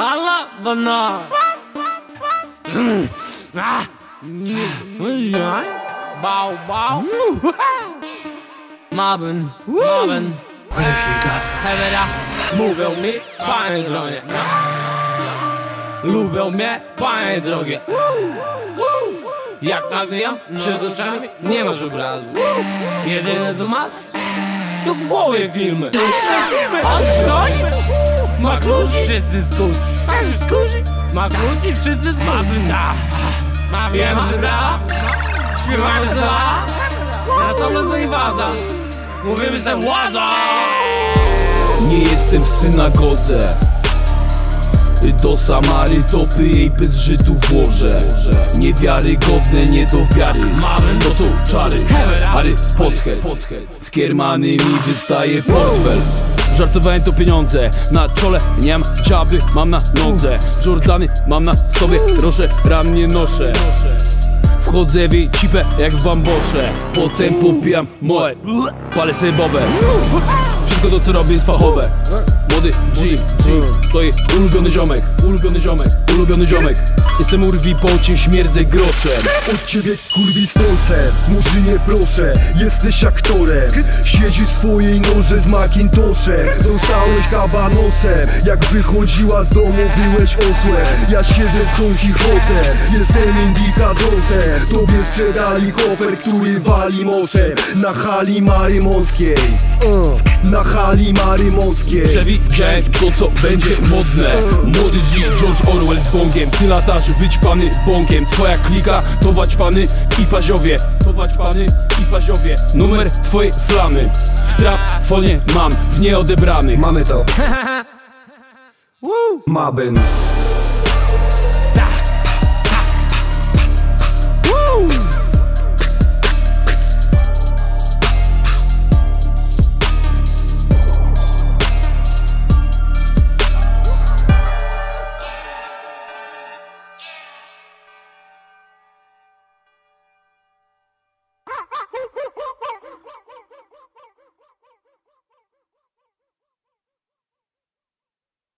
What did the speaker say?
Alla bana. Ah. Ja. Bau bau. Marvin, Marvin. What have you done? Hevera. Mówią mi, panie drogie. Lubią mnie, panie drogie. Jak nawijam przed oczami, nie masz obrazu. Jedyne co masz, to w głowie filmy. On szkodzi, ma kluczy, wszyscy skuci. Masz skuci, ma kluczy, wszyscy skuci. Ma Ma wiem, że bra, śpiewamy za, na solo z waza. Mówimy sobie łaza. Nie jestem w synagodze. Do Samary topy jej bez Żydów włożę. Niewiarygodne, nie do wiary Mamy to są czary Harry Potter Z kiermany mi wystaje portfel Żartowałem to pieniądze. Na czole nie mam dziaby, mam na nodze. Jordany mam na sobie, roszę, ram nie noszę. Wchodzę w jej cipę jak w bambosze. Potem popijam moje Palę sobie bobę Wszystko to co robię jest fachowe Młody G, G. To jest ulubiony ziomek Ulubiony ziomek, ulubiony ziomek. Jestem urwi po cię, śmierdzę groszem. Od ciebie kurwi stolce, murzynie proszę Jesteś aktorem, siedzisz w swojej noże z Macintoshem. Zostałeś kabanosem, jak wychodziła z domu byłeś osłem. Ja siedzę z Don Quixotem, jestem indikadosem Tobie sprzedali koper, który wali moczem. Na hali Marymorskiej Na hali Marymorskiej Przewidziałem to co będzie modne. Młody G, George Orwell z bongiem. Ty latasz wyćpany bąkiem Twoja klika to waćpany i paziowie. To waćpany i paziowie. Numer twojej flamy. W trap fonie mam w nieodebranych. Mamy to. Mabyn